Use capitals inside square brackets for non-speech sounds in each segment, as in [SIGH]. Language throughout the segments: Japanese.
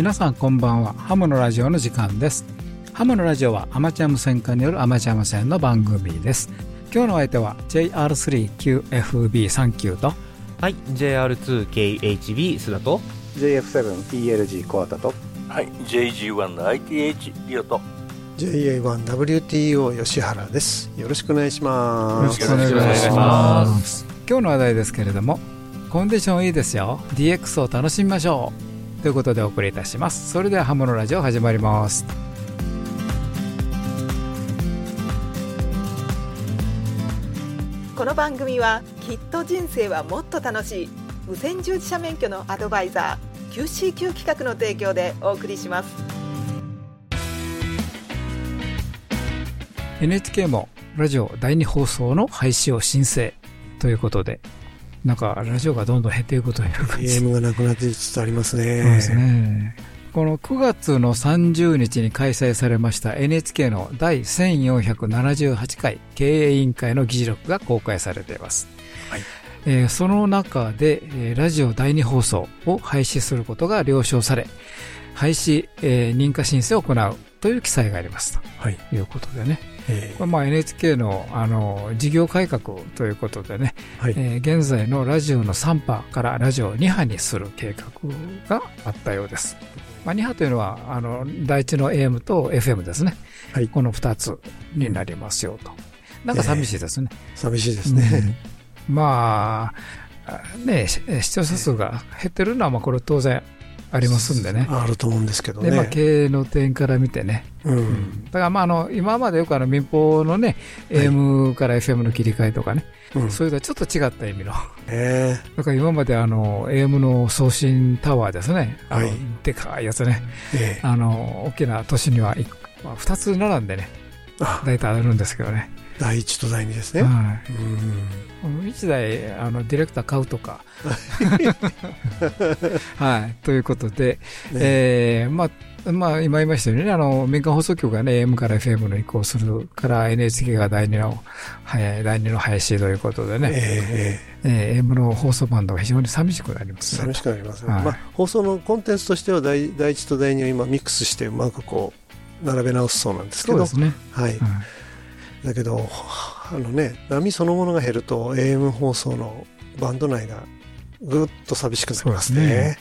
皆さんこんばんは。ハムのラジオの時間です。ハムのラジオはアマチュア無線化によるアマチュア無線の番組です。今日の相手は JR3QFB39 と。はい JR2KHB 須田と。JF7ELG コアタと。はい JG1ITH リオと。JA1WTO 吉原です。よろしくお願いします。よろしくお願いします。今日の話題ですけれどもコンディションいいですよ。DX を楽しみましょうということでお送りいたします。それではハムのラジオ始まります。この番組はきっと人生はもっと楽しい無線従事者免許のアドバイザー QCQ 企画の提供でお送りします。NHK もラジオ第2放送の廃止を申請ということでなんかラジオがどんどん減っていくという感じ。AM がなくなってつつありますね。そうですね。この9月の30日に開催されました NHK の第1478回経営委員会の議事録が公開されています。はい。えー、その中で、えー、ラジオ第2放送を廃止することが了承され、廃止、えー、認可申請を行うという記載がありますと、はい、いうことでね。えー、まあ、NHK のあの事業改革ということでね、はいえー、現在のラジオの3波からラジオ2波にする計画があったようです。まあ、2波というのはあの第一の AM と FM ですね、はい、この2つになりますよと。なんか寂しいですね。えー、寂しいですね。うん、まあ、ね、視聴者数が減ってるのはまあこれ当然ありますんでね。あると思うんですけどね。で、まあ、経営の点から見てね。うん。だから、まあ、あの、今までよくあの、民放のね、はい、AM から FM の切り替えとかね、うん、そういうのはちょっと違った意味の。ええー。だから今まであの、AM の送信タワーですね。はい。でかいやつね。えー、あの、大きな都市には、まあ、2つ並んでね、大体あるんですけどね。第一と第二ですね。はい。うん。一台、あの、ディレクター買うとか。[LAUGHS] はい。ということで、ね、えー、まあ、まあ、今言いましたようにね、あの、民間放送局がね、AM から FM の移行するから、NHK が第二の、はい、第二の廃止ということでね、えー、えー、AM の放送バンドが非常に寂しくなりますね。寂しくなりますね。はい、まあ、放送のコンテンツとしては第、第一と第二を今ミックスして、うまくこう、並べ直すそうなんですけど、そうですね。はい、はいだけどあのね波そのものが減ると AM 放送のバンド内がぐっと寂しくなりますね。すね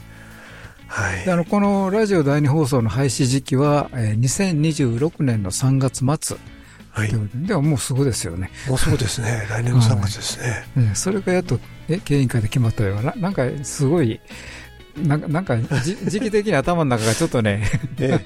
はい、あのこのラジオ第2放送の廃止時期は、えー、2026年の3月末はい、でももうすぐですよね。もうすぐですね。[LAUGHS] 来年の3月ですね。はい、それがやっと、え、経営委員会で決まったような、なんかすごい、なんか、なんか [LAUGHS] 時期的に頭の中がちょっとね、え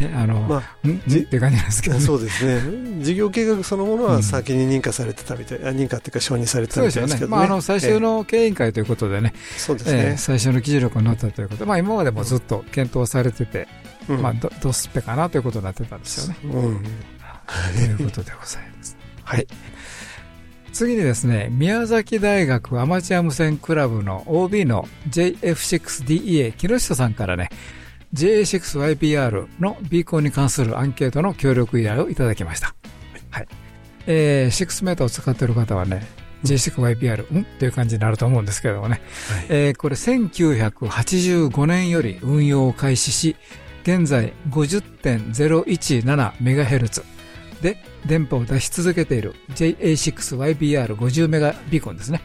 え、[LAUGHS] あの、まあ、んって感じなんですけど、ね、そうですね。事業計画そのものは先に認可されてたみたい、うん、認可っていうか承認されてたみたいですけどね。まあ、あの、最終の経営委員会ということでね、そうですね、えー、最初の議事録になったということで、まあ今までもずっと検討されてて、うん、まあド、ドスペかなということになってたんですよね。うん。ということでございます。はい。次にですね、宮崎大学アマチュア無線クラブの OB の JF6DEA 木下さんからね、JA6YPR のビーコンに関するアンケートの協力依頼をいただきました。はい。えー、6メーターを使っている方はね、J6YPR、ん？っていう感じになると思うんですけどもね。はい、えー、これ1985年より運用を開始し、現在 50.017MHz で電波を出し続けている JA6YBR50 メガビーコンですね。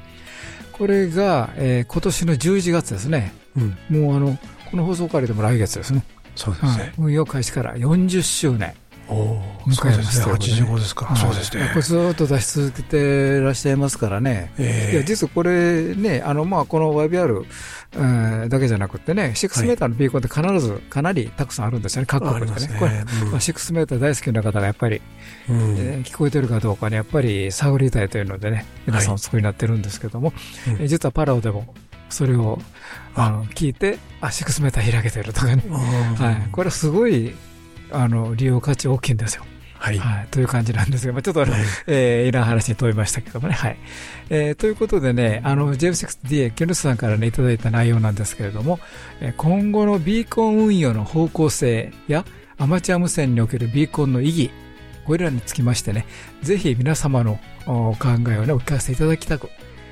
これが、えー、今年の11月ですね。うん、もうあの、この放送からでも来月ですね。そうですね。はい、運用開始から40周年。お迎えますね。85ですか。そうですね。ずっと出し続けていらっしゃいますからね。えー、いや、実はこれね、あの、まあ、この YBR、えー、だけじゃなくてね、6メーターのビーコンって必ずかなりたくさんあるんですよね、各国でね。ねこれ、うん、まあ、6メーター大好きな方がやっぱり、うん、えー、聞こえてるかどうかにやっぱり探りたいというのでね、皆さんお作りになってるんですけども、はい、実はパラオでもそれをあの聞いて、あ、6メーター開けてるとかね。はい。これすごい、あの、利用価値大きいんですよ。はい、はい。という感じなんですが、まあ、ちょっとあい、えー、いらん話に飛びましたけどもね。はい。えー、ということでね、あの、JF6DA、キュヌスさんからね、いただいた内容なんですけれども、えー、今後のビーコン運用の方向性や、アマチュア無線におけるビーコンの意義、これらにつきましてね、ぜひ皆様のお考えをね、お聞かせいただきたく、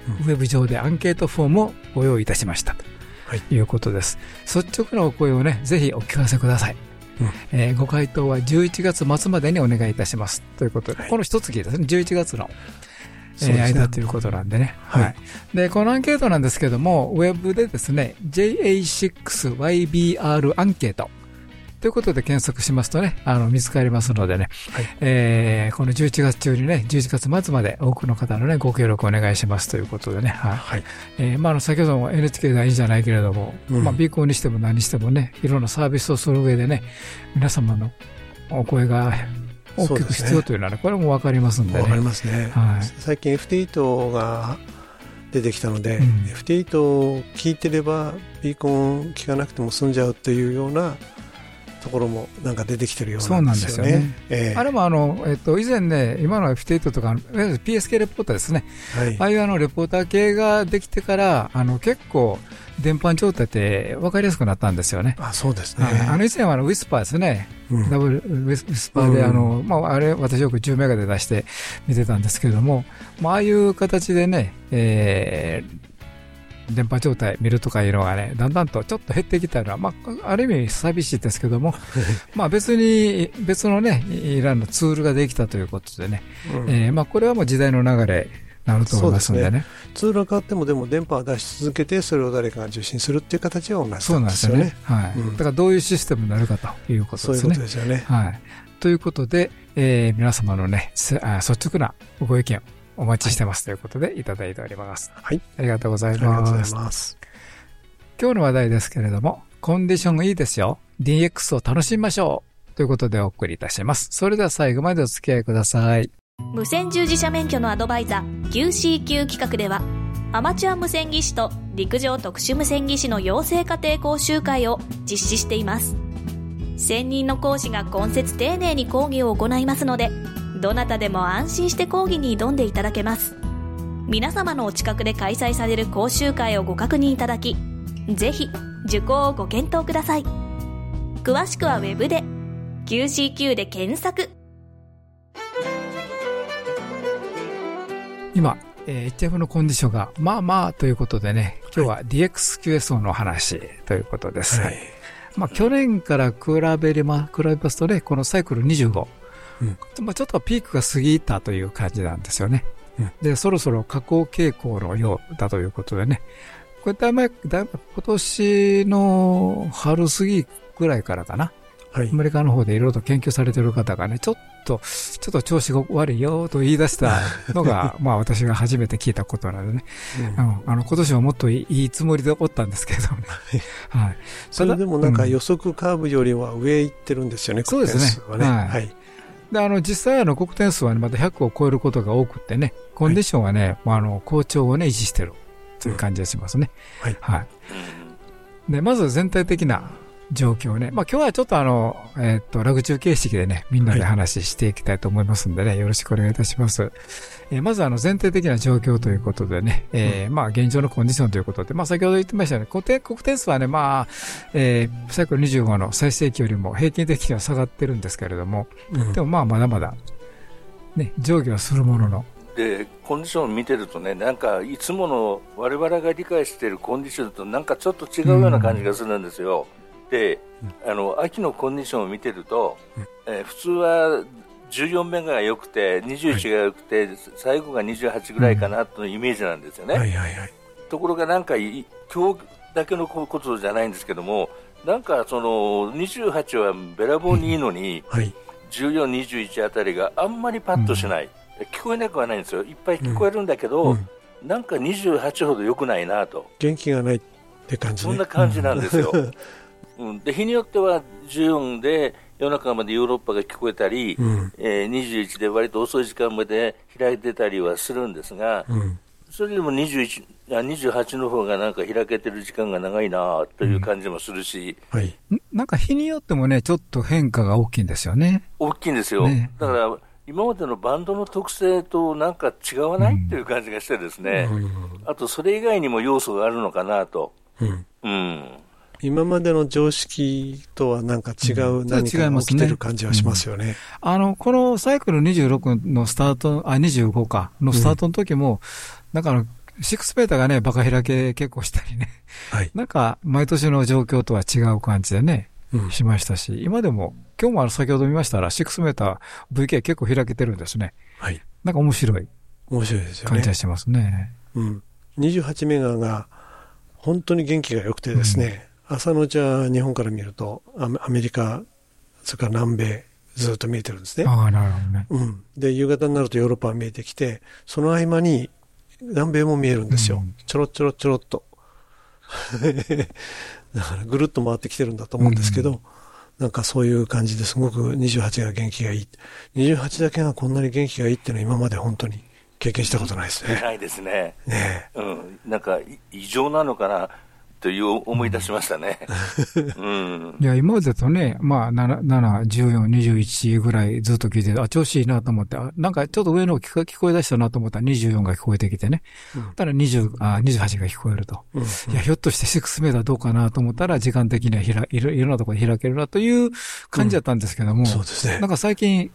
うん、ウェブ上でアンケートフォームをご用意いたしました。いうことです。はい、率直なお声をね、ぜひお聞かせください。うん、えー、ご回答は11月末までにお願いいたします。ということで、はい、この一月ですね、11月の、えー、間ということなんでね。はい。で、このアンケートなんですけども、ウェブでですね、JA6YBR アンケート。ということで検索しますとね、あの、見つかりますのでね、はい、えー、この11月中にね、11月末まで多くの方のね、ご協力お願いしますということでね、はい。はい、えー、まあ、あの、先ほども NHK ではいいんじゃないけれども、うん、まあ、ビーコンにしても何にしてもね、いろんなサービスをする上でね、皆様のお声が大きく必要というのはね、これもわかりますんでね。わかりますね。はい、最近 FT8 が出てきたので、うん、FT8 を聞いてればビーコン聞かなくても済んじゃうっていうようなところもなんか出てきてるようなんですよね。よねえー、あれもあの、えっと、以前ね、今の F8 とか、PSK レポーターですね、はい、ああいうあのレポーター系ができてから、あの結構、電波状態って分かりやすくなったんですよね。あそうですね。あの以前はあのウィスパーですね。うん、ダブルウィスパーで、あの、まあ、あれ、私よく10メガで出して見てたんですけれども、まあ、ああいう形でね、えー、電波状態見るとかいうのがね、だんだんとちょっと減ってきたのは、まあ、ある意味寂しいですけども、[LAUGHS] まあ別に、別のね、いらんのツールができたということでね、うん、えー、まあこれはもう時代の流れなると思いますんでね。でねツールが変わっても、でも電波を出し続けて、それを誰かが受信するっていう形は同じですよね。そうなんですよね。はい。うん、だからどういうシステムになるかということですね。そういうことですよね。はい。ということで、えー、皆様のね、率直なご意見お待ちしてますということでいただいております。はい。ありがとうございます。ありがとうございます。今日の話題ですけれども、コンディションいいですよ。DX を楽しみましょう。ということでお送りいたします。それでは最後までお付き合いください。無線従事者免許のアドバイザー QCQ 企画では、アマチュア無線技師と陸上特殊無線技師の養成家庭講習会を実施しています。専任の講師が今節丁寧に講義を行いますので、どなたでも安心して講義に挑んでいただけます。皆様のお近くで開催される講習会をご確認いただきぜひ受講をご検討ください。詳しくは Web で QCQ で検索。今、えー、HF のコンディションがまあまあということでね今日は DXQSO の話ということです、はい、まあ、去年から比べれば、比べますとね、このサイクル25、うん、まあ、ちょっとピークが過ぎたという感じなんですよね。うん、で、そろそろ下降傾向のようだということでね。これだいぶ、だいぶ今年の春過ぎぐらいからかな。はい、アメリカの方でいろいろと研究されている方がね、ちょっと、ちょっと調子が悪いよと言い出したのが、[LAUGHS] まあ私が初めて聞いたことなのでね、うん、あの今年はもっといいつもりでおったんですけどね。はい。それでもなんか予測カーブよりは上行ってるんですよね、うん、そうですね。はい、はいで、あの、実際あの、国点数は、ね、また100を超えることが多くてね、コンディションはね、はい、まあ、あの、好調をね、維持してるという感じがしますね。はい。はい。で、まず全体的な状況ね。まあ今日はちょっとあの、えっ、と、ラグ中形式でね、みんなで話していきたいと思いますんでね、はい、よろしくお願いいたします。えー、まずあの、全体的な状況ということでね、えー、うん、まあ現状のコンディションということで、まあ先ほど言ってましたね、固定、国点数はね、まあ、えー、サイクル25の最盛期よりも平均的には下がってるんですけれども、うん、でもまあまだまだ、ね、上下はするものの、でコンディションを見てるとねなんかいつもの我々が理解しているコンディションとなんかちょっと違うような感じがするんですよ。うんで、あの秋のコンディションを見てると、えー、普通は14目が良くて21が良くて、はい、最後が28ぐらいかなというイメージなんですよね。はい。はい。はい、ところがなんか今日だけのことじゃないんですけどもなんかその28はべらぼうにいいのに、はい、14、21あたりがあんまりパッとしない、うん、聞こえなくはないんですよ。いっぱい聞こえるんだけど、うん。うん、なんか28ほど良くないなと。元気がないって感じ、ね、そんな感じなんですよ。うん、で日によっては14で夜中までヨーロッパが聞こえたり、うん、えー、21で割と遅い時間まで開いてたりはするんですが、うん、それでも21あ28の方がなんか開けてる時間が長いなという感じもするし、うんはい、なんか日によってもね、ちょっと変化が大きいんですよね。大きいんですよ。ね、だから今までのバンドの特性となんか違わない、っていう感じがしてですね、あとそれ以外にも要素があるのかなと。うん今までの常識とはなんか違う何かが起きてる感じはしますよね。うんねうん、あの、このサイクル26のスタート、あ、25か、のスタートの時も、うん、なんかあの、シックスペーターがね、バカ開け結構したりね、[LAUGHS] はい、なんか毎年の状況とは違う感じでね、うん、しましたし、今でも、今日もあの先ほど見ましたら、6メーター VK 結構開けてるんですね。はい。なんか面白い。面白いですよね。感じがしますね。うん。28メガが本当に元気が良くてですね、うん、朝のうちは日本から見るとアメリカ、それから南米、ずっと見えてるんですね。ああ、なるほどね。うん。で、夕方になるとヨーロッパが見えてきて、その合間に南米も見えるんですよ。うん、ちょろちょろちょろっと。[LAUGHS] だからぐるっと回ってきてるんだと思うんですけど、うん、なんかそういう感じですごく28が元気がいい。28だけがこんなに元気がいいっていうのは今まで本当に経験したことないですね。ないですね。ねうん。なんか異常なのかな。という思い出しましたね。うん、いや、今までとね、まあ7、7、14、21ぐらいずっと聞いて、あ、調子いいなと思って、なんかちょっと上の聞こ聞こえ出したなと思ったら24が聞こえてきてね。うん、ただ20、あ、28が聞こえると。うん、いや、ひょっとして6メーターどうかなと思ったら、時間的にはひらいろいろんなところで開けるなという感じだったんですけども、そうですね。なんか最近、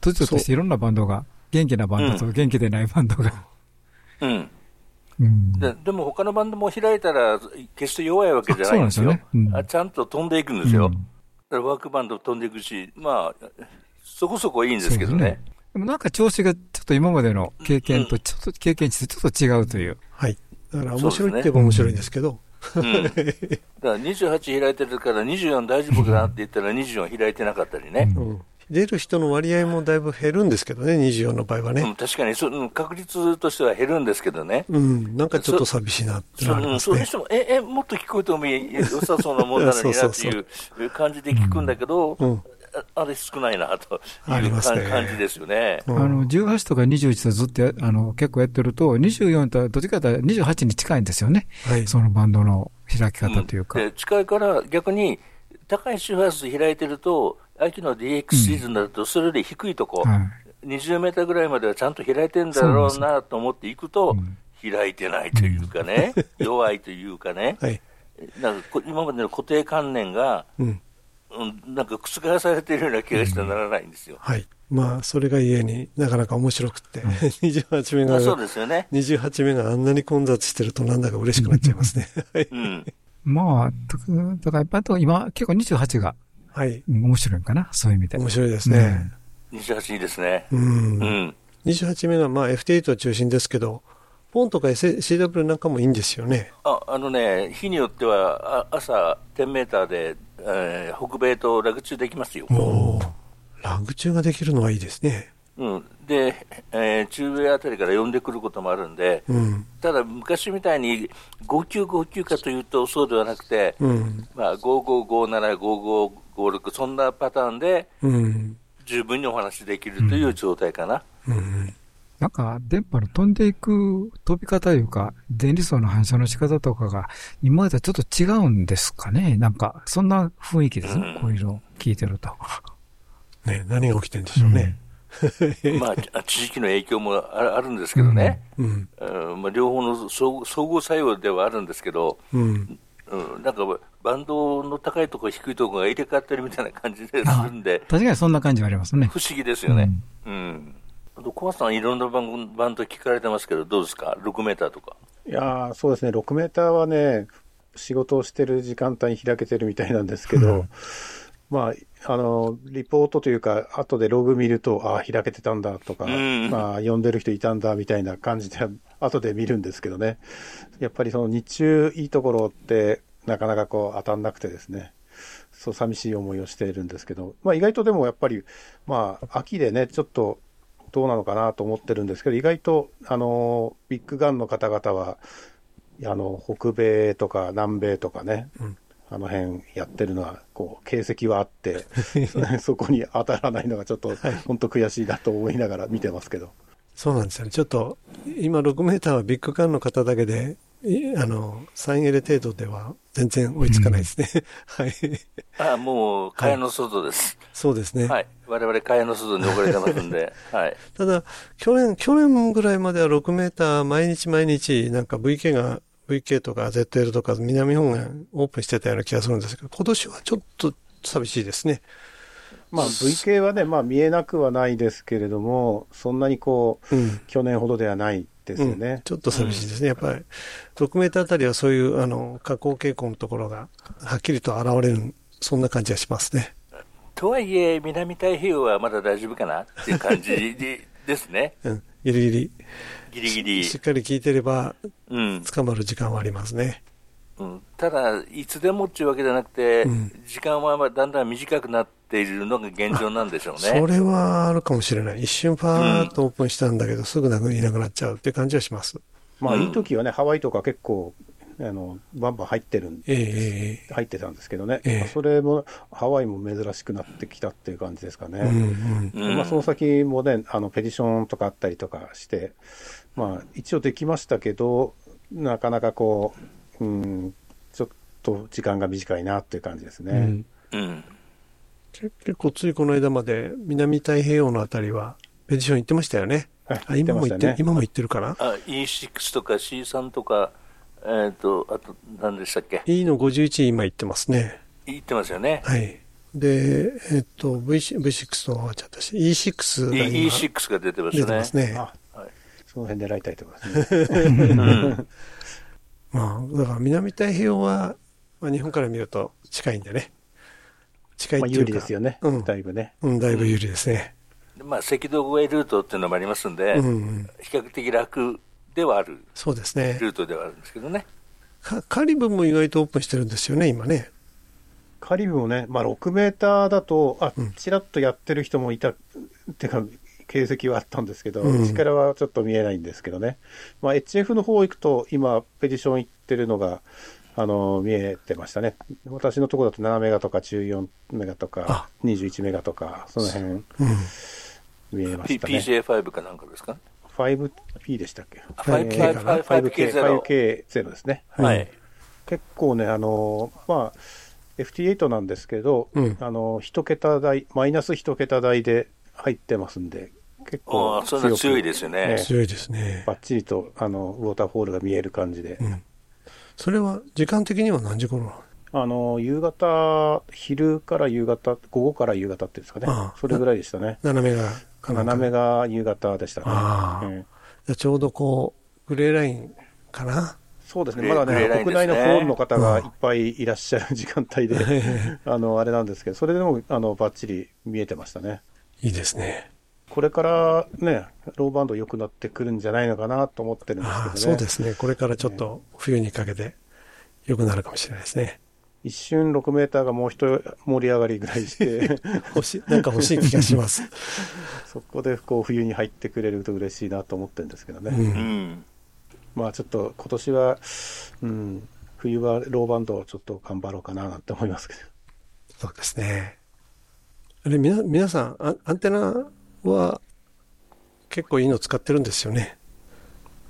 突如としていろんなバンドが、元気なバンドと元気でないバンドが、うん。うん、ででも他のバンドも開いたら、決して弱いわけじゃないんですよ。すねうん、ちゃんと飛んでいくんですよ。うん、だからワークバンド飛んでいくし、まあ、そこそこいいんですけどね。ねでもなんか調子がちょっと今までの経験と、ちょっと経験値とちょっと違うという。はい。だから面白いって言えば面白いんですけど。うん、[LAUGHS] だから28開いてるから24大丈夫かなって言ったら24開いてなかったりね。うん出る人の割合もだいぶ減るんですけどね、24の場合はね。うん、確かにそ、確率としては減るんですけどね。うん、なんかちょっと寂しいなってなりますね。そうも、え、え、もっと聞こえても良さそうなもんなのになっていう [LAUGHS] 感じで聞くんだけど、うん、あれ少ないなという、ね、感じですよね。あの、18とか21とずっとあの結構やってると、24とどっちかというと28に近いんですよね。はい、そのバンドの開き方というか。うん、近いから逆に、高い周波数開いてると、秋の DX シーズンだと、それより低いとこ、うん、20メーターぐらいまではちゃんと開いてるんだろうなと思っていくと、開いてないというかね、弱いというかね、はい、なんか今までの固定観念が、うん、なんか覆されているような気がしてならないんですよ。はい。まあ、それがゆえになかなか面白くて、うん、28名が、そうですよね。28名があんなに混雑してるとなんだか嬉しくなっちゃいますね。うん。まあ、だからやっぱり今結構28がはい。面白いかな、そういう意味で。面白いですね。うん、28いいですね。うん。うん、28目が、まあ、FT8 は中心ですけど、ポンとか CW なんかもいいんですよね。ああのね、日によっては、あ朝10メーターで、えー、北米とラグチューできますよ。おラグチューができるのはいいですね。うん、で、えー、中米あたりから呼んでくることもあるんで、うん、ただ昔みたいに5級5級かというとそうではなくて、うん、まあ、5557、5556、そんなパターンで、十分にお話できるという状態かな。うんなんか、電波の飛んでいく飛び方というか、電離層の反射の仕方とかが、今までとちょっと違うんですかね。なんか、そんな雰囲気ですね。こういうの聞いてると。ね何が起きてるんでしょうね。[LAUGHS] まあ、知識の影響もあるんですけどね、うんうん、まあ、両方の総合作用ではあるんですけど、うん、うん、なんかバンドの高いところ、低いところが入れ替わってるみたいな感じでするんで、確かにそんな感じはありますね。不思議ですよね。うん、うん。あと小松さん、いろんなバンバンド聞かれてますけど、どうですか、6メーターとか。いやそうですね、6メーターはね、仕事をしてる時間帯に開けてるみたいなんですけど、[LAUGHS] まあ、あの、リポートというか、後でログ見ると、ああ、開けてたんだとか、まあ、呼んでる人いたんだみたいな感じで、[LAUGHS] 後で見るんですけどね。やっぱりその日中いいところって、なかなかこう当たんなくてですね。そう寂しい思いをしているんですけど、まあ意外とでもやっぱり、まあ秋でね、ちょっとどうなのかなと思ってるんですけど、意外と、あの、ビッグガンの方々は、あの、北米とか南米とかね、うん、あの辺やってるのは、こう、形跡はあって、[LAUGHS] そこに当たらないのがちょっと、本当悔しいなと思いながら見てますけど。そうなんですよね。ちょっと、今6メーターはビッグカンの方だけで、あの、3エレ程度では全然追いつかないですね。うん、はい。あもう、蚊帳の外です、はい、そうですね。はい。我々蚊帳の外に置かれてますんで、[LAUGHS] はい。ただ、去年、去年ぐらいまでは6メーター毎日毎日、なんか VK が VK とか ZL とか南方面オープンしてたような気がするんですけど、今年はちょっと寂しいですね。まあ VK はね、まあ見えなくはないですけれども、そんなにこう、うん、去年ほどではないですよね。うん、ちょっと寂しいですね。やっぱり、6メーターあたりはそういう、あの、下降傾向のところが、はっきりと現れる、そんな感じがしますね。とはいえ、南太平洋はまだ大丈夫かなっていう感じでですね。[LAUGHS] うん、ギリギリ。ギリギリ。しっかり聞いてれば、うん。捕まる時間はありますね。うん、ただ、いつでもっていうわけじゃなくて、うん、時間はだんだん短くなっているのが現状なんでしょうね。それはあるかもしれない。一瞬パーッとオープンしたんだけど、うん、すぐなくいなくなっちゃうっていう感じはします。まあ、いい時はね、ハワイとか結構、あの、バンバン入ってるんで、えー、入ってたんですけどね、えー、それも、ハワイも珍しくなってきたっていう感じですかね。うんうん、まあ、その先もね、あの、ペディションとかあったりとかして、まあ、一応できましたけど、なかなかこう、うん、と時間が短いなっていう感じですね。うん。うん、結構ついこの間まで南太平洋のあたりはペディション行ってましたよね。はい、今も行って、ね、今も行ってるかな？あ ?E6 とか C3 とか、えっ、ー、と、あと何でしたっけ ?E の51今行ってますね。行ってますよね。はい。で、えっ、ー、と、v、V6 と終わっちゃったし、E6 が今 E6 が出てますね。出てますね。はい、その辺狙いたいところですね。うん、まあ、だから南太平洋はまあ、日本から見ると近いんでね。近いっていうか。まあ、有利ですよね。うん。だいぶね。うん、だいぶ有利ですね。うん、まあ、赤道越えルートっていうのもありますんで、うん、比較的楽ではある。そうですね。ルートではあるんですけどね。カリブも意外とオープンしてるんですよね、今ね。カリブもね、まあ、6メーターだと、あ、ちらっとやってる人もいた、ってか、形跡はあったんですけど、うん、力はちょっと見えないんですけどね。まあ、HF の方行くと、今、ペディション行ってるのが、あの、見えてましたね。私のところだと7メガとか14メガとか、21メガとか、その辺、うん、見えましたね。PCA5 かなんかですか ?5P でしたっけ ?5K かな ?5K0 ですね。はい。結構ね、あの、まあ、FT8 なんですけど、うん、あの、一桁台、マイナス一桁台で入ってますんで、結構強そ強いですよね。強いですね。ばっちりと、あの、ウォーターフォールが見える感じで。うんそれは時間的には何時頃？あの、夕方、昼から夕方、午後から夕方っていうんですかね。ああそれぐらいでしたね。斜めが。斜めが夕方でしたね。ああ、うん、ちょうどこう、グレーラインかな？そうですね。まだね、ね国内のホールの方がいっぱいいらっしゃる時間帯で、[LAUGHS] あの、あれなんですけど、それでも、あの、ばっちり見えてましたね。いいですね。これからね、ローバンド良くなってくるんじゃないのかなと思ってるんですけどね。そうですね。これからちょっと冬にかけて良くなるかもしれないですね。一瞬6メーターがもう一盛り上がりぐらいして欲しい、なんか欲しい気がします。[LAUGHS] そこでこう冬に入ってくれると嬉しいなと思ってるんですけどね。うん、まあちょっと今年は、うん、冬はローバンドをちょっと頑張ろうかななんて思いますけど。そうですね。あれ、皆さん、アンテナは結構いいの使ってるんですよね。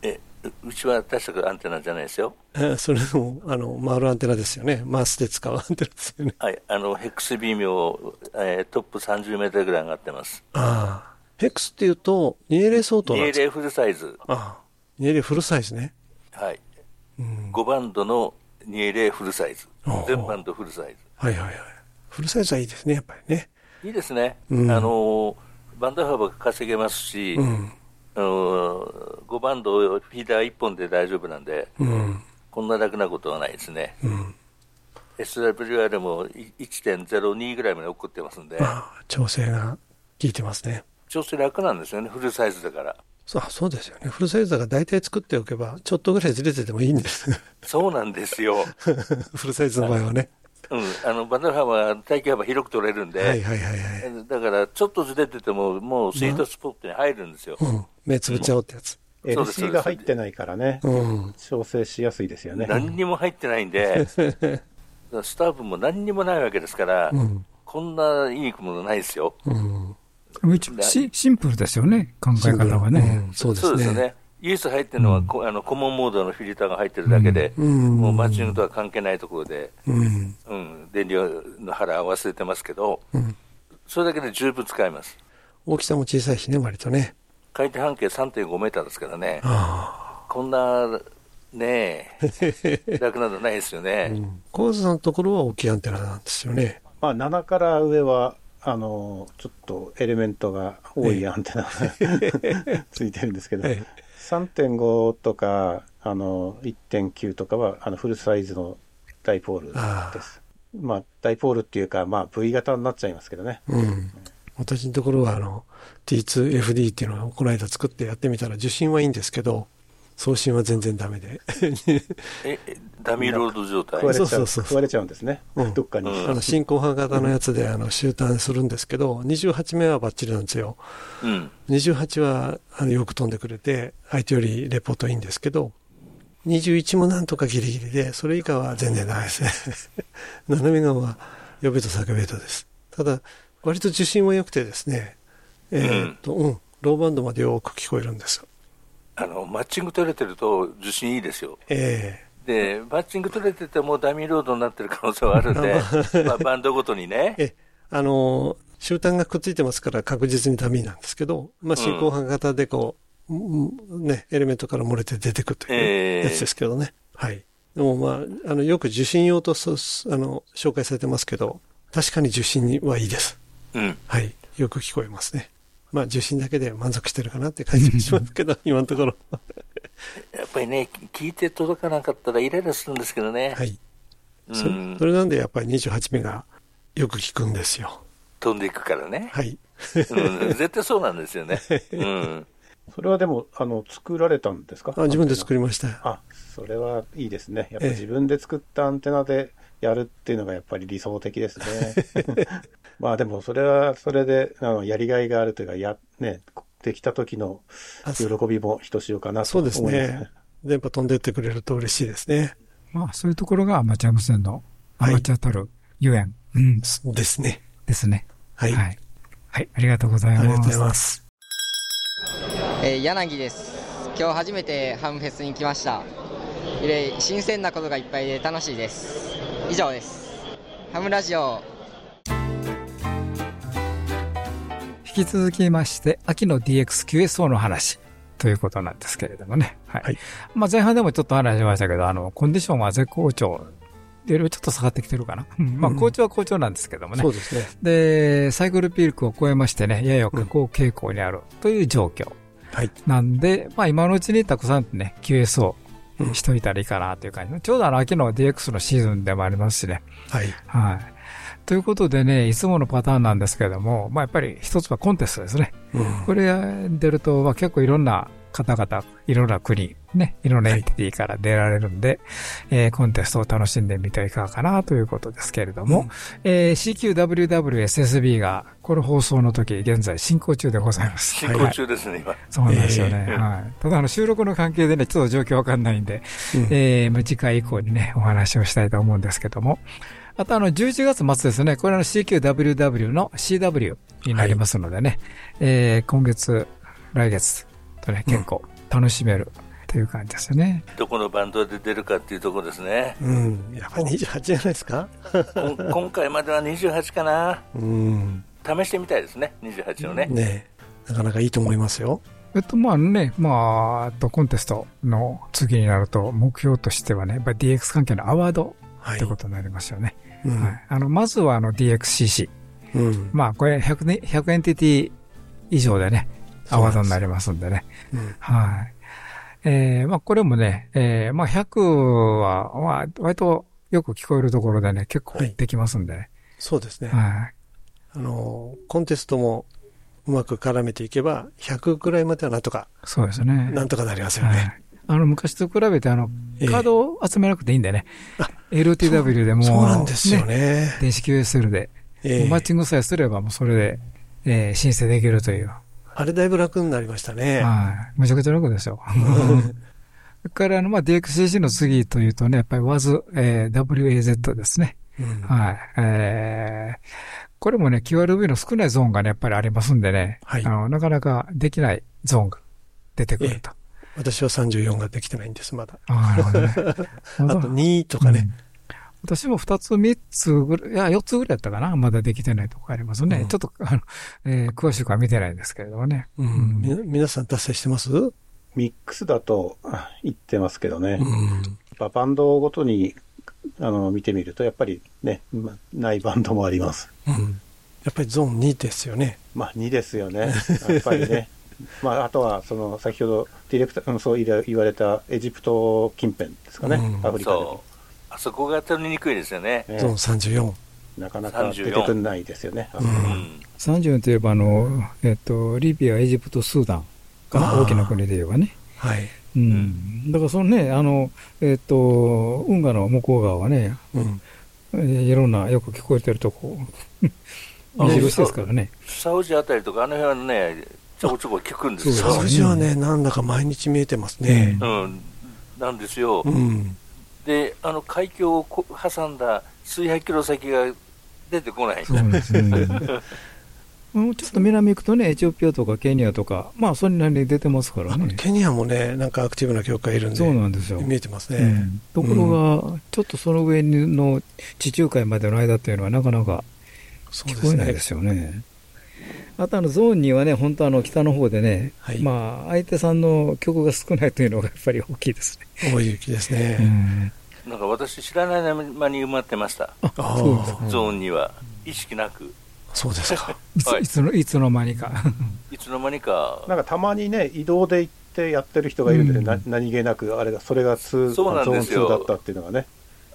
え、うちは確かアンテナじゃないですよ。えそれも、あの、回るアンテナですよね。マスで使うアンテナですよね。はい、あの、ヘックスビームを、えー、トップ30メートルぐらい上がってます。ああ。ヘックスっていうと、2LA 相当なんですか ?2LA フルサイズ。ああ。2LA フルサイズね。はい。うん、5バンドの 2LA フルサイズ。全バンドフルサイズ。はいはいはい。フルサイズはいいですね、やっぱりね。いいですね。うん、あのーバンド幅が稼げますし、うん、あの5バンドフィーダー1本で大丈夫なんで、うん、こんな楽なことはないですね。うん、SWR も1.02ぐらいまで送ってますんで、調整が効いてますね。調整楽なんですよね、フルサイズだから。そうそうですよね。フルサイズだから大体作っておけば、ちょっとぐらいずれててもいいんです。そうなんですよ。[LAUGHS] フルサイズの場合はね。うん、あのバンドル幅、体型幅広く取れるんで、はいはいはいはい、だからちょっとずれてても、もうスイートスポットに入るんですよ。うん、目つぶっちゃおうってやつ。LC が入ってないからね、うん、調整しやすいですよね。何にも入ってないんで、[LAUGHS] スターブも何にもないわけですから、うん、こんないいものないですよ。うん、シシンプルですよね、考え方はね。そうですね。唯一入ってるのは、うん、あのコモンモードのフィルターが入ってるだけで、うん、もうマッチングとは関係ないところで、うん、うん、電流の腹忘れてますけど、それだけで十分使えます。大きさも小さいしね、割とね。回転半径3.5メーターですからね。こんな、ねえ、楽なのないですよね。コーズさんのところは大きいアンテナなんですよね。まあ、7から上は、あの、ちょっとエレメントが多いアンテナが、[LAUGHS] ついてるんですけど、3.5とか、あの、1.9とかは、あの、フルサイズのダイポールです。まあ、ダイポールっていうか、まあ、V 型になっちゃいますけどね。うん。私のところは、あの、T2FD っていうのをこの間作ってやってみたら、受信はいいんですけど、送信は全然ダメで。え、ダミーロード状態？食われちゃう。そうそう食われちゃうんですね。うん、どっかに。うん、あの、進行派型のやつで、あの、終端するんですけど、28目はバッチリなんですよ。うん。28は、あの、よく飛んでくれて、相手よりレポートいいんですけど、21もなんとかギリギリで、それ以下は全然ダメですね。[LAUGHS] 斜め側は呼べと叫べとです。ただ、割と受信は良くてですね、えー、っと、うん、うん、ローバンドまでよく聞こえるんですよ。あの、マッチング取れてると受信いいですよ。ええー、で、マッチング取れててもダミーロードになってる可能性はあるんで、[LAUGHS] まあ、バンドごとにね。[LAUGHS] え、あの、終端がくっついてますから確実にダミーなんですけど、まあ、進行半型でこう、ね、エレメントから漏れて出てくというやつですけどね。えー、はい。でもまあ、あの、よく受信用とあの、紹介されてますけど、確かに受信にはいいです。うん。はい。よく聞こえますね。まあ、受信だけで満足してるかなって感じがしますけど、[LAUGHS] 今のところ。やっぱりね、聞いて届かなかったらイライラするんですけどね。はい。そそれなんでやっぱり28目がよく聞くんですよ。飛んでいくからね。はい。うん、絶対そうなんですよね。[LAUGHS] うん。それはでも、あの、作られたんですか？あ自分で作りました。あ、それはいいですね。やっぱ自分で作ったアンテナでやるっていうのがやっぱり理想的ですね。[LAUGHS] まあでも、それはそれで、あの、やりがいがあるというか、や、ね、できた時の喜びもひとしおかなと思います、ね。そうですね。電波飛んでってくれると嬉しいですね。まあ、そういうところがアマチュア無線のアマチュアたるゆえん。うん。ですね。ですね。はい。はい。はい、ありがとうございます。ありがとうございます。えー、柳です今日初めてハムフェスに来ました新鮮なことがいっぱいで楽しいです以上ですハムラジオ引き続きまして秋の DXQSO の話ということなんですけれどもね。はい。はい、まあ前半でもちょっと話しましたけど、あの、コンディションは絶好調いろいろちょっと下がってきてるかな。[LAUGHS] まあ、好調は好調なんですけどもね。そうですね。で、サイクルピークを超えましてね、やや下降傾向にあるという状況。はい。なんで、まあ今のうちにたくさんね、QSO しといたらいいかなという感じ。うん、ちょうどあの秋の DX のシーズンでもありますしね。はい。はい。ということでね、いつものパターンなんですけれども、まあやっぱり一つはコンテストですね。うん、これ出ると、まあ結構いろんな方々、いろんな国、ね、いろんなエンティティから出られるんで、はい、えー、コンテストを楽しんでみてはいかがかなということですけれども、うん、えー、CQWWSSB が、この放送の時、現在進行中でございます。進行中ですね、今。そうなんですよね。えー、はい。ただ、あの、収録の関係でね、ちょっと状況わかんないんで、うん、えー、次回以降にね、お話をしたいと思うんですけども、あとあの、11月末ですね、これの CQWW の CW になりますのでね、はい、えー、今月、来月とね、結構楽しめるという感じですよね。どこのバンドで出るかっていうところですね。うん。やっぱり28じゃないですか？今回までは28かな。うん。試してみたいですね、28のね。ねなかなかいいと思いますよ。えっと、まあね、まあ、とコンテストの次になると、目標としてはね、やっぱり DX 関係のアワードってことになりますよね。はい、はい、あの、まずはあの DXCC。うん、まあ、これ100、ね、100エンティティ以上でね、アワードになりますんでね。うん、はい。えー、まあこれもね、えー、まあ100は、まあ割とよく聞こえるところでね、結構できますんでね。はい、そうですね。はい。あの、コンテストもうまく絡めていけば、100ぐらいまではなんとか。そうですね。なんとかなりますよね。はいあの、昔と比べて、あの、カードを集めなくていいんでね。えー、LTW でも、そうなんですよね。電子 QSL で、えー、マッチングさえすれば、もうそれで、えー、申請できるという。あれだいぶ楽になりましたね。はい。めちゃくちゃ楽ですよ。[LAUGHS] それから、あの、まあ、DXCC の次というとね、やっぱり WAZ、えー、WAZ ですね。うん、はい。えー、これもね、QRV の少ないゾーンがね、やっぱりありますんでね、はい、あの、なかなかできないゾーンが出てくると。私は34ができてないんです、まだ。あなるほどね。[LAUGHS] あと2とかね、うん私も2つ、3つぐらい、いや、4つぐらいやったかなまだできてないとこありますね。うん、ちょっと、あの、えー、詳しくは見てないんですけれどもね。うん。うん、皆さん達成してます？ミックスだと言ってますけどね。うん、バンドごとに、あの、見てみると、やっぱりね、ないバンドもあります。うん。やっぱりゾーン2ですよね。まあ2ですよね。[LAUGHS] やっぱりね。まあ、あとは、その、先ほど、ディレクター、うん、そう言われたエジプト近辺ですかね、うん、アフリカでも。あそこが取りにくいですよね。ゾーン34。なかなか出てくんないですよね。うん、34といえば、あの、えっと、リビア、エジプト、スーダンが大きな国で言えばね。はい。うん。だから、そのね、あの、えっと、運河の向こう側はね、うん、いろんな、よく聞こえてるとこ、目印 [LAUGHS] ですからね。サウジあたりとか、あの辺はね、ちょこちょこ聞くんですよ。サウジはね、なんだか毎日見えてますね。うん。なんですよ。うん。で、あの、海峡を挟んだ数百キロ先が出てこない。そうですね。[LAUGHS] もうちょっと南行くとね、エチオピアとかケニアとか、まあ、それなりに出てますからね。ケニアもね、なんかアクティブな教会いるんで、そうなんですよ。見えてますね。うん、ところが、ちょっとその上の地中海までの間っていうのは、なかなか聞こえないですよね。あとあのゾーンにはね、本当あの北の方でね、はい、まあ相手さんの曲が少ないというのがやっぱり大きいですね。大雪ですね。なんか私知らない間に埋まってました。あそうですゾーンには意識なく。そうですか。いついつのいつの間にか。[LAUGHS] いつの間にか。なんかたまにね移動で行ってやってる人がいるんで、ね、うん、何気なくあれがそれが2ゾーン2だったっていうのがね。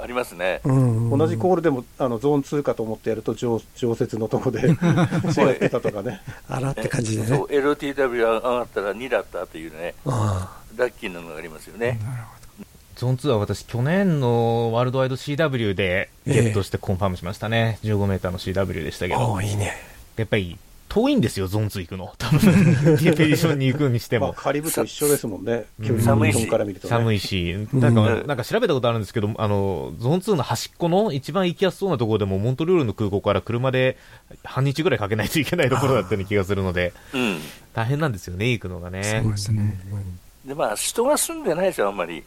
ありますね、同じコールでもあのゾーン2かと思ってやると常常設のとこで [LAUGHS] 違ってたとかね。[LAUGHS] あらって感じでね。そう。LTW 上がったら2だったというね。ラッキーなのがありますよね。ゾーン2は私去年のワールドワイド CW でゲットしてコンファームしましたね、えー、15メーターの CW でしたけど。いいね。やっぱり遠いんですよ、ゾーン2行くの。多分、ディペディションに行くにしても。まあ、カリブと一緒ですもんね。寒いし。から見ると、ね、寒いし。なんか、なんか調べたことあるんですけど、あの、ゾーン2の端っこの一番行きやすそうなところでも、モントリオールの空港から車で半日ぐらいかけないといけないところだったような気がするので、うん、大変なんですよね、行くのがね。そうですね。で、まあ、人が住んでないですよ、あんまり。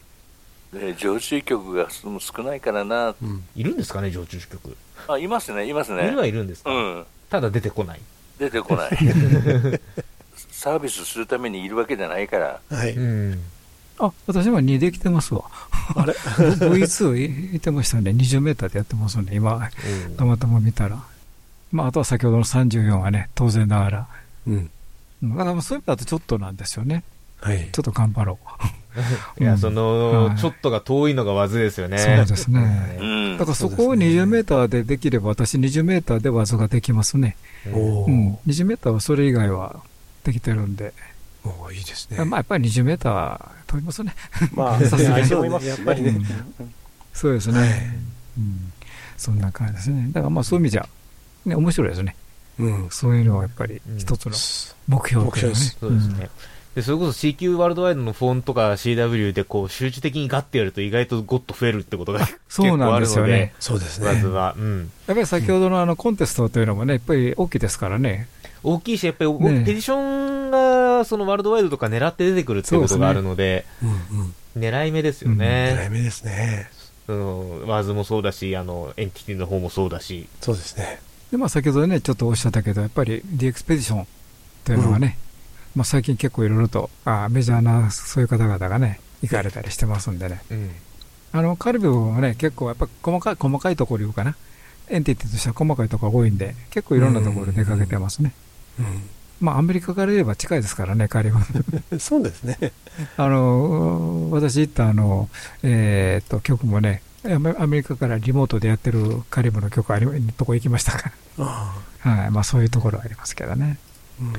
で常駐局が少ないからな、うん、いるんですかね、常駐局。あ、いますね、いますね。いるはいるんですか、うん、ただ出てこない。出てこない [LAUGHS] サービスするためにいるわけじゃないから。はい。あ、私も2できてますわ。あれ [LAUGHS] ?V2 いてましたね。20メーターでやってますね。今、たまたま見たら。まあ、あとは先ほどの34はね、当然ながら。うん。だからそういう意味だとちょっとなんですよね。はい。ちょっと頑張ろう。いや、その、ちょっとが遠いのがわずですよね。そうですね。だからそこを20メーターでできれば、私20メーターでわずができますね。うん、20メーターはそれ以外はできてるんで。おいいですね。まあやっぱり20メーター飛びますね。まあ、[LAUGHS] さすがにやっぱりね。そうですね。そんな感じですね。だからまあそういう意味じゃ、ね、面白いですね。うん、そういうのはやっぱり一つの目標ですね。そうですね。でそれこそ CQ ワールドワイドのフォンとか CW でこう集中的にガッてやると意外とゴッと増えるってことが結構あるので、ね、そうですね。まずは、うん。やっぱり先ほどのあのコンテストというのもね、やっぱり大きいですからね。大きいし、やっぱり、ね、ペディションがそのワールドワイドとか狙って出てくるっていうことがあるので、でねうんうん、狙い目ですよね。うん、狙い目ですね。そのワーズもそうだし、あの、エンティティの方もそうだし。そうですね。で、まあ先ほどね、ちょっとおっしゃったけど、やっぱりディエクスペディションというのはね、うんまあ、最近結構いろいろとあメジャーなそういう方々がね行かれたりしてますんでね、うん、あのカリブもね結構やっぱ細かい細かいところ言うかな。エンティティとしては細かいところが多いんで結構いろんなところで出かけてますね、うん、まあアメリカから言えば近いですからねカリブ。[LAUGHS] そうですね。あの私行ったあの、えー、っと曲もねアメリカからリモートでやってるカリブの曲ありとこ行きましたから。はい。まあ、そういうところありますけどね、うん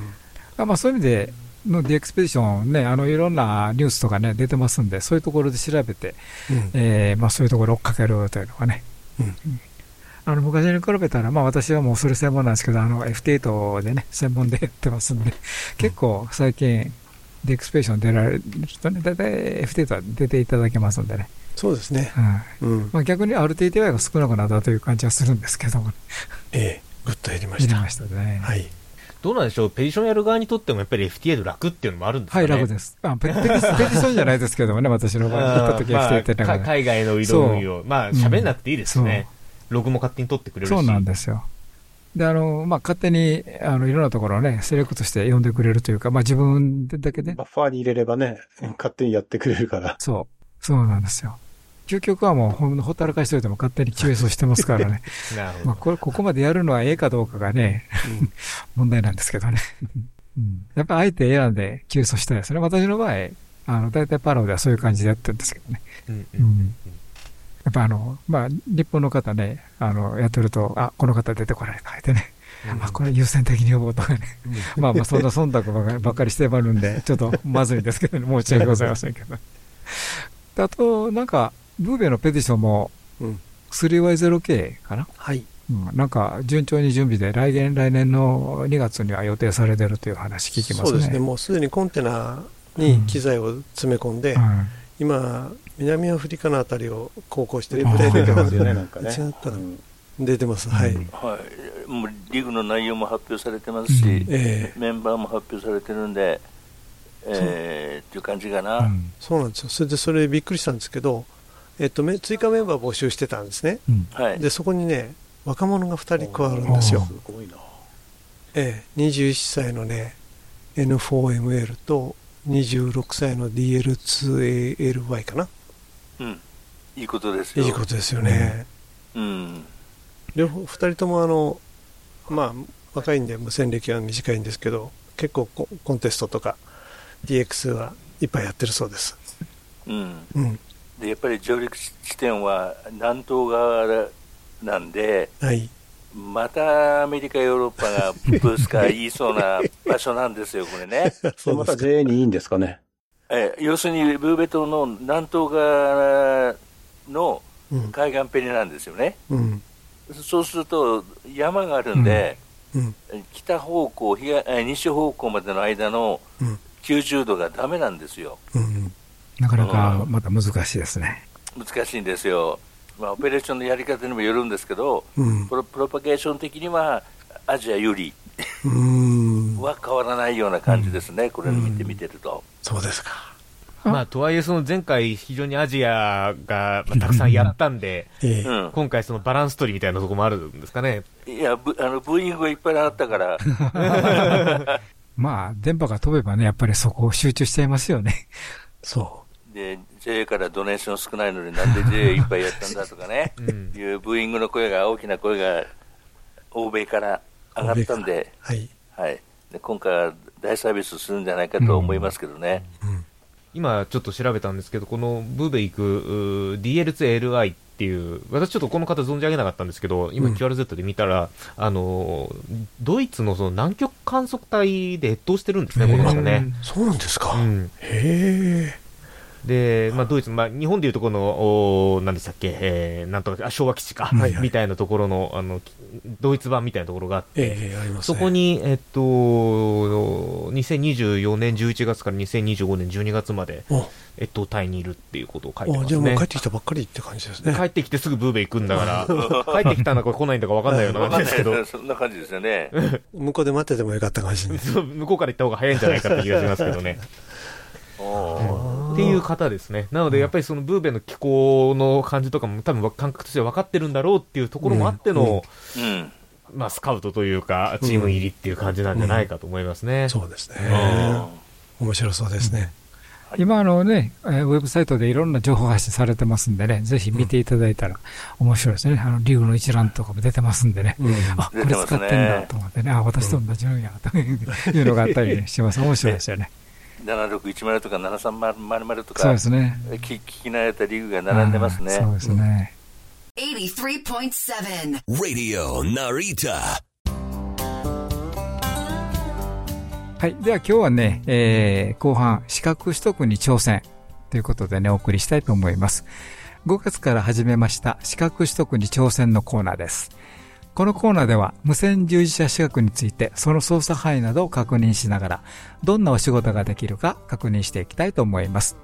まあ、そういう意味でのディエクスペディションね、あのいろんなニュースとかね、出てますんで、そういうところで調べて、うん、えー、まあ、そういうところを追っかけるというのがね、うん、あの昔に比べたら、まあ、私はもうそれ専門なんですけど、F8 でね、専門でやってますんで、結構最近、ディエクスペディション出られる人ね、大体 F8 は出ていただけますんでね。そうですね。はいうんまあ、逆に RTTY が少なくなったという感じはするんですけども、ね、ええ、ぐっと減りました。減りましたね。はい。どうなんでしょう、ペディションやる側にとってもやっぱり FTA で楽っていうのもあるんですかね？はい、楽です。あペペディションじゃないですけどもね、[LAUGHS] 私の場合、行った時 FTA ってまあ、海外の移動運用、まあ、喋んなくていいですね、うん、ログも勝手に取ってくれるし。そうなんですよ。で、あの、まあ、勝手に、あの、いろんなところをね、セレクトして読んでくれるというか、まあ、自分だけで。バッファーに入れればね、勝手にやってくれるから。そう。そうなんですよ。究極はもうほ、ほったらかしといても勝手に QS をしてますからね。[LAUGHS] まあ、これ、ここまでやるのはええかどうかがね、[LAUGHS] 問題なんですけどね。[LAUGHS] うん、やっぱりあえて選んで急走したいですね。私の場合、あの、大体パロではそういう感じでやってるんですけどね。うんうん、やっぱあの、まあ、日本の方ね、あの、やってると、あ、この方出てこられたってね。うん、あ、これ優先的に呼ぼうとかね。うん、まあまあ、そんな忖度ばかりしてばるんで、ちょっとまずいですけどね、申し訳ございませんけど。あと、なんか、ブーベのペティションも、3Y0K かな？はい。うん、なんか順調に準備で来年、来年の2月には予定されてるという話聞きますね。そうですね、もうすでにコンテナに機材を詰め込んで、うん、今、南アフリカのあたりを航行してる出てますよね、なんかね。[LAUGHS] 出てます、はい、はい、もうリーグの内容も発表されてますし、うん。えー、メンバーも発表されてるんで、えー、っていう感じかな、そうなんですよ、それでそれびっくりしたんですけど、えっと、追加メンバー募集してたんですね、でそこにね、若者が2人加わるんですよ。すごいなええ、21歳のね N4ML と26歳の DL2ALY かな。うん、いいことですよ。いいことですよね。うん。両方、2人ともあの、まあ、若いんで無線歴は短いんですけど、結構コンテストとか DX はいっぱいやってるそうです。うん。うん、で、やっぱり上陸地点は南東側なんで、はい、またアメリカ、ヨーロッパがブースか言いそうな場所なんですよ、これね。[LAUGHS] そうまた JA にいいんですかね。え要するにブーベ島の南東側の海岸ペリなんですよね。うん、そうすると山があるんで、うん。うん、北方向西方向までの間の90度がだめなんですよ、なかなかまた難しいですね。難しいんですよ。まあ、オペレーションのやり方にもよるんですけど、うん、プロプロパゲーション的にはアジア有利は変わらないような感じですね、これ見てみてると。そうですか。まあ、とはいえ、その前回、非常にアジアがたくさんやったんで、うん、今回、そのバランス取りみたいなところもあるんですかね。いや、ブあのブーイングがいっぱいあったから。[LAUGHS] まあ、電波が飛べばね、やっぱりそこを集中しちゃいますよね。そう。で、JA からドネーション少ないのになんで JA いっぱいやったんだとかね、[LAUGHS] うん、いうブーイングの声が、大きな声が欧米から上がったんで、はい、はい、で今回は大サービスするんじゃないかと思いますけどね。うん。うん。今ちょっと調べたんですけど、このブーベ行く DL2LI っていう、私ちょっとこの方存じ上げなかったんですけど、今 QRZ で見たら、うん、あの、ドイツのその南極観測隊で越冬してるんですね、この方ね。そうなんですか。うん、へえ。で、まあ、ドイツ、まあ、日本でいうとこの、お何でしたっけ、えー、なんとか、あ昭和基地か、はいはい、みたいなところの、あの、ドイツ版みたいなところがあって、えーね、そこに、えっと、2024年11月から2025年12月まで、越冬隊にいるっていうことを書いてますね。じゃあもう帰ってきたばっかりって感じですね。帰ってきてすぐブーベ行くんだから、[LAUGHS] 帰ってきたのか来ないんだか分かんないような感じですけど。そんな感じですよね。[LAUGHS] 向こうで待っててもよかったかもしれない。[LAUGHS] 向こうから行った方が早いんじゃないかって気がしますけどね。っていう方ですね。なので、やっぱりそのブーベの気候の感じとかも多分感覚として分かってるんだろうっていうところもあっての、うん、うんまあ、スカウトというか、チーム入りっていう感じなんじゃないかと思いますね。うんうん、そうですね。面白そうですね。今あのね、ウェブサイトでいろんな情報発信されてますんでね、ぜひ見ていただいたら面白いですね。あの、リーグの一覧とかも出てますんでね。うん、あ、これ使ってんだと思ってね、あ、私と同じのや、というのがあったり [LAUGHS] します。面白いですよね。7610とか7300とか、そうですね。聞き慣れたリーグが並んでますね。そうですね。83.7 Radio Narita はい。では今日はね、えー、後半、資格取得に挑戦ということでね、お送りしたいと思います。5月から始めました資格取得に挑戦のコーナーです。このコーナーでは無線従事者資格についてその操作範囲などを確認しながらどんなお仕事ができるか確認していきたいと思います。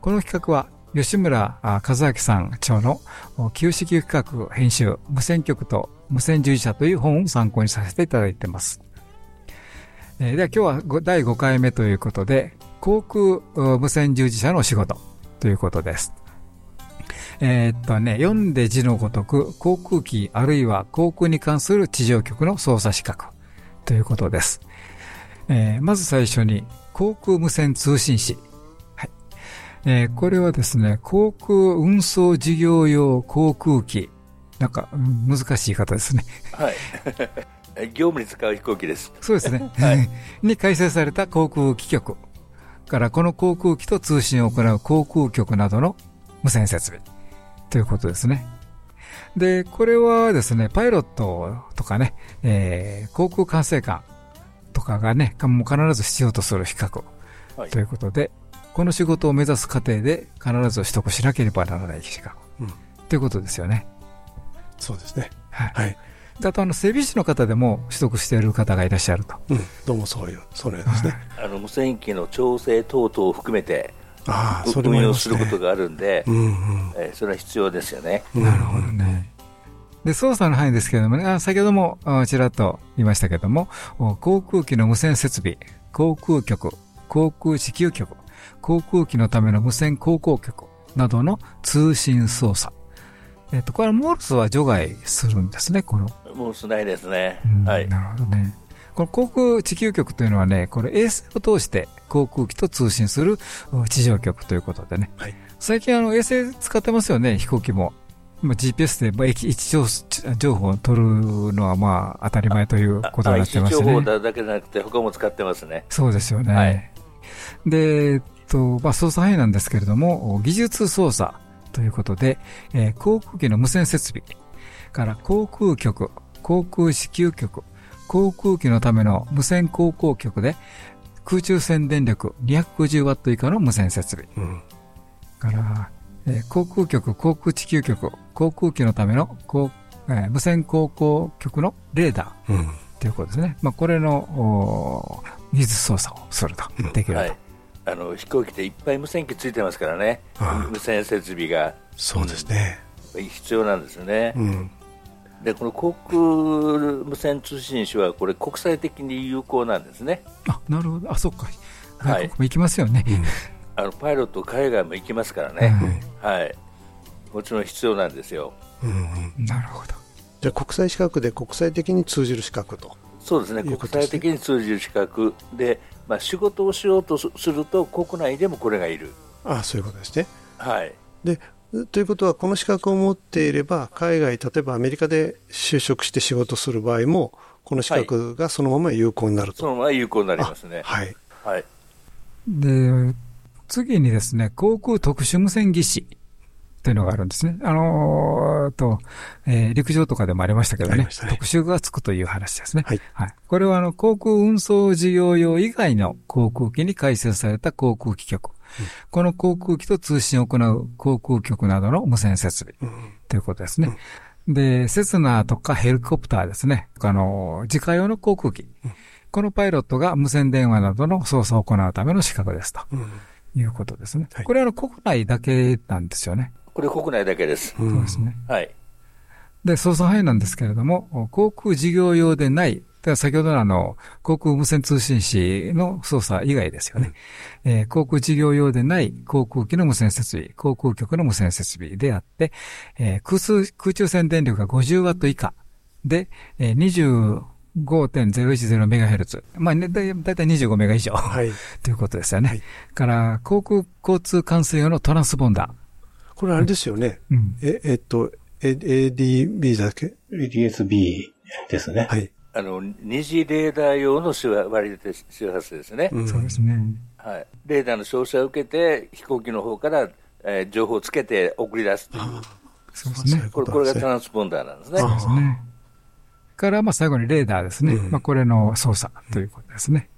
この企画は吉村和明さん長の旧式企画編集無線局と無線従事者という本を参考にさせていただいています。えー、では今日は第5回目ということで航空無線従事者のお仕事ということです。えー、っとね、読んで字のごとく、航空機あるいは航空に関する地上局の操作資格ということです。えー、まず最初に、航空無線通信士。はい。えー、これはですね、航空運送事業用航空機。なんか、難しい言い方ですね。はい。[LAUGHS] 業務に使う飛行機です。そうですね。[LAUGHS] はい、[LAUGHS] に開催された航空機局からこの航空機と通信を行う航空局などの無線設備ということですね。で、これはですね、パイロットとかね、えー、航空管制官とかがね、もう必ず必要とする資格ということで、はい、この仕事を目指す過程で必ず取得しなければならない資格、うん、ということですよね。そうですね。はい。はい、あと、あの、整備士の方でも取得している方がいらっしゃると。うん、どうもそういう、それですね。あの、無線機の調整等々を含めて、運用することがあるんで、うんうん、えー、それは必要ですよね。なるほどね。で、操作の範囲ですけれどもね、あ先ほどもちらっと言いましたけれども、航空機の無線設備、航空局、航空支給局、航空機のための無線航行局などの通信操作。えっ、と、これはモールスは除外するんですね、この。モールスないですね。はい。なるほどね。この航空地球局というのはね、これ衛星を通して航空機と通信する地上局ということでね。はい、最近あの衛星使ってますよね、飛行機も。GPS で位置情報を取るのはまあ当たり前ということになってますね。情報だけじゃなくて他も使ってますね。そうですよね。はい、で、えっと、まあ操作範囲なんですけれども、技術操作ということで、えー、航空機の無線設備から航空局、航空支給局、航空機のための無線航行局で空中線電力250ワット以下の無線設備。うん、から、えー、航空局、航空地球局、航空機のための航、えー、無線航行局のレーダー、うん、ということですね。まあ、これの技術操作をすると、うん、できると、はい。あの飛行機っていっぱい無線機ついてますからね、無線設備が。そうですね。必要なんですよね。うんでこの航空無線通信手はこれ国際的に有効なんですね。あなるほどあそっか外国も行きますよね、あのパイロット海外も行きますからね、はい、もちろん必要なんですよ。うん、なるほど。じゃあ国際資格で国際的に通じる資格と。そうですね、国際的に通じる資格で、まあ、仕事をしようとすると、国内でもこれがいる。ああそういうことですね。はい。で、ということは、この資格を持っていれば、海外、例えばアメリカで就職して仕事する場合も、この資格がそのまま有効になると。そのまま有効になりますね。はい。はい。で、次にですね、航空特殊無線技師というのがあるんですね。あのー、と、えー、陸上とかでもありましたけどね、ね特殊がつくという話ですね。はい。はい。これはあの、航空運送事業用以外の航空機に開設された航空機局。うん、この航空機と通信を行う航空局などの無線設備、うん、ということですね。うん、で、セスナーとかヘリコプターですね。あの、自家用の航空機。このパイロットが無線電話などの操作を行うための資格ですと。いうことですね。はい、これは国内だけなんですよね。これ国内だけです。そうですね。はい。で、操作範囲なんですけれども、航空事業用でない、先ほどのあの、航空無線通信士の操作以外ですよね。うん、えー、航空事業用でない航空機の無線設備、航空局の無線設備であって、えー、空中空中線電力が50ワット以下で、えー、20 5.010MHz。まあ、ね、だいたい25メガ以上。はい。ということですよね。はい。から、航空交通管制用のトランスボンダー。これあれですよね。うん。え、えっと、ADB だけ ?ADSB ですね。はい。あの、二次レーダー用の割り出て周波数ですね。うん、そうですね。はい。レーダーの照射を受けて、飛行機の方から、えー、情報をつけて送り出すという。そうですね。これ、これがトランスポンダーなんですね。そうですね。から、まあ、最後にレーダーですね。うん、まあ、これの操作ということですね。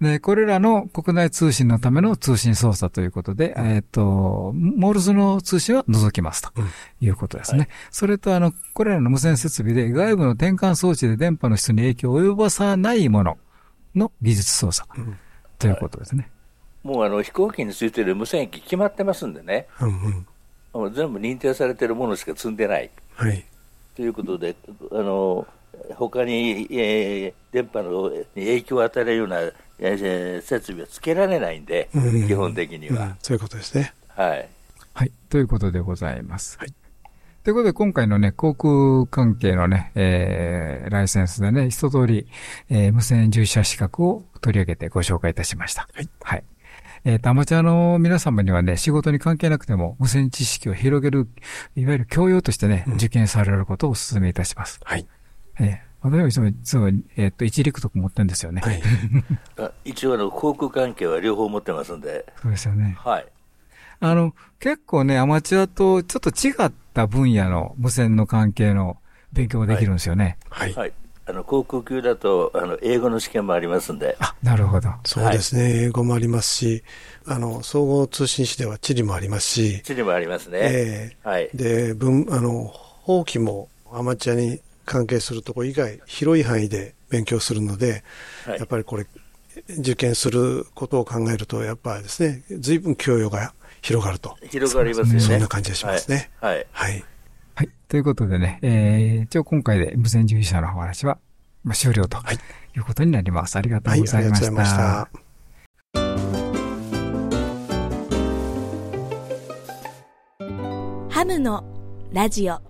で、これらの国内通信のための通信操作ということで、うん、えっ、と、モールスの通信は除きますということですね。うんはい、それと、あの、これらの無線設備で外部の転換装置で電波の質に影響を及ぼさないものの技術操作ということですね。はい、もうあの飛行機についている無線機決まってますんでね、うんうん、全部認定されているものしか積んでない。はい。ということで、あの他に、えー、電波のに影響を与えるような、えー、設備はつけられないんで、うん、基本的には、うん、そういうことですね。はい。はい。ということでございます。はい。ということで、今回のね、航空関係のね、えー、ライセンスでね、一通り、えー、無線従事者資格を取り上げてご紹介いたしました。はい。はい。えっ、ー、と、アマチュアの皆様にはね、仕事に関係なくても無線知識を広げる、いわゆる教養としてね、うん、受験されることをお勧めいたします。はい。えー私はいつも、実は、えっ、と、一陸徳持ってるんですよね。はい、一応、の、航空関係は両方持ってますんで。そうですよね。はい。あの、結構ね、アマチュアとちょっと違った分野の無線の関係の勉強ができるんですよね。はい。はい、あの航空級だとあの英語の試験もありますんで。あ、なるほど。そうですね、はい、英語もありますし、あの総合通信士では地理もありますし。地理もありますね。えー、はい。で、文あの法規もアマチュアに関係するところ以外広い範囲で勉強するので、はい、やっぱりこれ受験することを考えるとやっぱりですね、随分教養が広がると。広がりますね。そんな感じがしますね。はい。はい。はい。ということでね、えー、一応今回で無線従事者のお話は、まあ、終了ということになります。ありがとうございました。はい、ありがとうございました。ハムのラジオ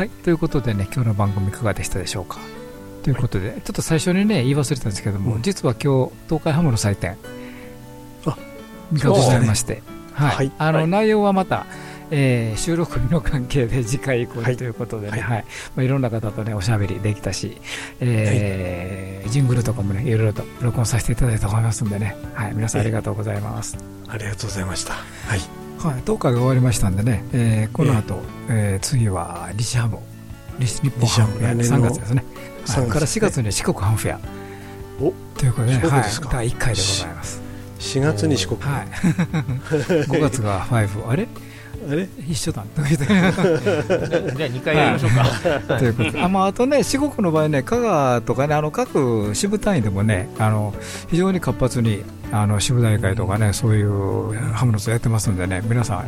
はい。ということでね、今日の番組いかがでしたでしょうか？ということで、ちょっと最初にね、言い忘れたんですけども、実は今日、東海ハムの祭典がございまして、はい、あの、内容はまた、えー、収録日の関係で次回以降ということでね、はい。まあ、いろんな方とね、おしゃべりできたし、えージングルとかもね、いろいろと録音させていただいたと思いますんでね、はい、皆さんありがとうございます。ありがとうございました。はい。はい、10日が終わりましたんでね、えー、この後、えー、次は西ハム、西日本ハム、3月ですね。それから4月に四国ハンフェア。おということで、ね、はい、第1回でございます。4月に四国はい。[LAUGHS] 5月が5、あれ？あれ一緒だ。じゃあ2回やりましょうか、はい、ということ。であ,、まあ、あとね四国の場合ね香川とかねあの各支部単位でもねあの非常に活発にあの支部大会とかねそういうハムのツやってますんでね皆さん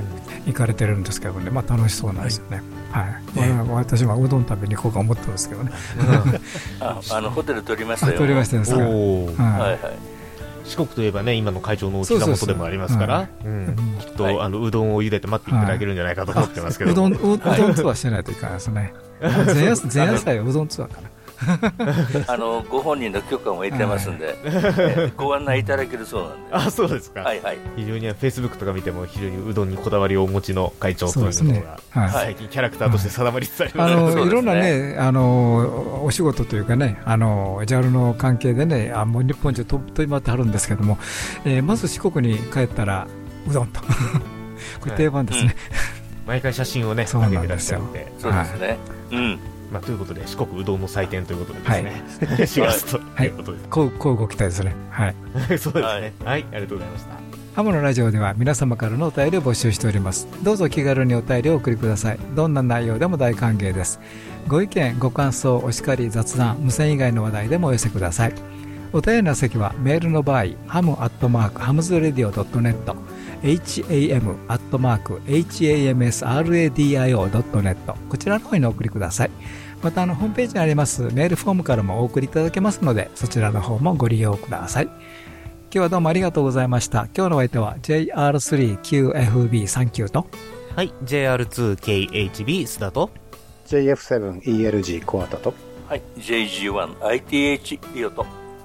行かれてるんですけどねまあ楽しそうなんですよね。はい、はい、私はうどん食べに行こうか思ってますけどね、[LAUGHS] ああのホテル取りましたよ。取りましたよはいはい四国といえばね今の会長の膝元でもありますから。きっと、あのうどんを茹でて待っていただけるんじゃないかと思ってますけど、うどんうどんツアーしてないといけないですね。[LAUGHS] 前夜前夜祭はうどんツアーかなあのご本人の許可も得てますんで、はい、ご案内いただけるそうなんで。あ、そうですか。はいはい。非常にフェイスブックとか見ても非常にうどんにこだわりをお持ちの会長というのが、はい、最近キャラクターとして定まりつつあります、ね、あのいろんなねあのお仕事というかねあの JAL の関係でねあもう日本中飛び回ってはるんですけども、えー、まず四国に帰ったらうどんと。[LAUGHS] これ定番ですね、はい。うん、毎回写真をね上げてらっしゃってそうですね、うんまあ、ということで四国うどんの祭典ということでですね、はい、[LAUGHS] 4月と。い。うことで、はい、こうこうご期待ですね。はい。[LAUGHS] そうですね、はい、はい、ありがとうございました。ハムのラジオでは皆様からのお便りを募集しております。どうぞ気軽にお便りをお送りください。どんな内容でも大歓迎です。ご意見ご感想お叱り雑談無線以外の話題でもお寄せください。お便りの宛先はメールの場合ハムアットマークハムズレディオ .net ham アットマーク hamsradio.net こちらの方にお送りください。またあのホームページにありますメールフォームからもお送りいただけますのでそちらの方もご利用ください。今日はどうもありがとうございました。今日のお相手は JR3QFB39 と。はい JR2KHB 須田と。JF7ELG コアタと。はい JG1ITH リオと